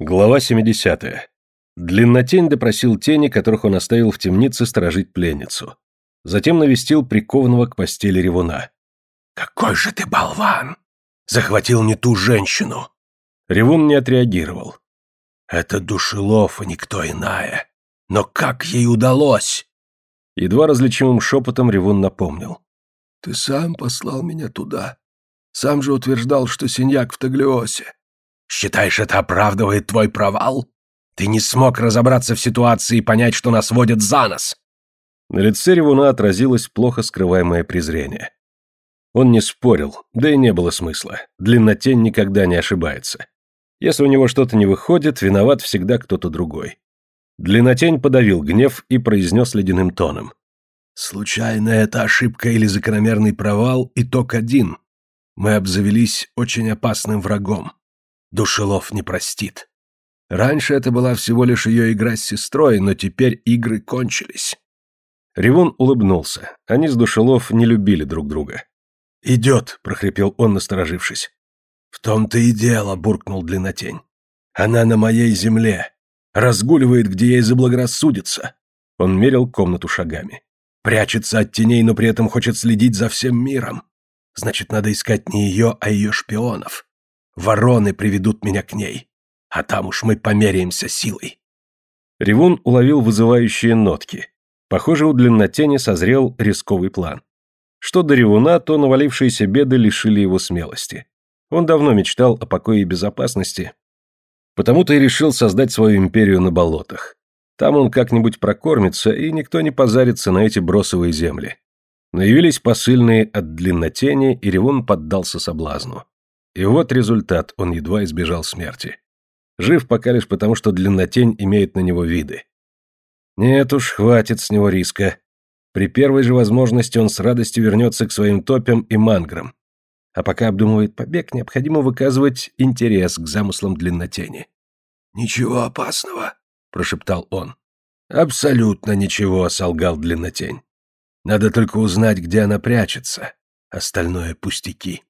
Глава 70. Длиннотень допросил тени, которых он оставил в темнице сторожить пленницу. Затем навестил прикованного к постели ревуна. «Какой же ты болван! Захватил не ту женщину!» Ревун не отреагировал. «Это душелов, а никто иная. Но как ей удалось?» Едва различимым шепотом Ревун напомнил. «Ты сам послал меня туда. Сам же утверждал, что синяк в Таглиосе. Считаешь, это оправдывает твой провал? Ты не смог разобраться в ситуации и понять, что нас водят за нос. На лице Ревуна отразилось плохо скрываемое презрение. Он не спорил, да и не было смысла. Длиннотень никогда не ошибается. Если у него что-то не выходит, виноват всегда кто-то другой. Длиннотень подавил гнев и произнес ледяным тоном. «Случайно это ошибка или закономерный провал, итог один. Мы обзавелись очень опасным врагом. Душелов не простит. Раньше это была всего лишь ее игра с сестрой, но теперь игры кончились. Ревун улыбнулся. Они с Душелов не любили друг друга. «Идет», — прохрипел он, насторожившись. «В том-то и дело», — буркнул Длиннотень. «Она на моей земле. Разгуливает, где ей заблагорассудится». Он мерил комнату шагами. «Прячется от теней, но при этом хочет следить за всем миром. Значит, надо искать не ее, а ее шпионов. Вороны приведут меня к ней, а там уж мы померяемся силой. Ревун уловил вызывающие нотки. Похоже, у длиннотени созрел рисковый план. Что до Ревуна, то навалившиеся беды лишили его смелости. Он давно мечтал о покое и безопасности, потому-то и решил создать свою империю на болотах. Там он как-нибудь прокормится, и никто не позарится на эти бросовые земли. Но явились посыльные от длиннотени, и Ревун поддался соблазну. И вот результат, он едва избежал смерти. Жив пока лишь потому, что длиннотень имеет на него виды. Нет уж, хватит с него риска. При первой же возможности он с радостью вернется к своим топям и манграм. А пока обдумывает побег, необходимо выказывать интерес к замыслам длиннотени. «Ничего опасного», — прошептал он. «Абсолютно ничего», — солгал длиннотень. «Надо только узнать, где она прячется. Остальное пустяки».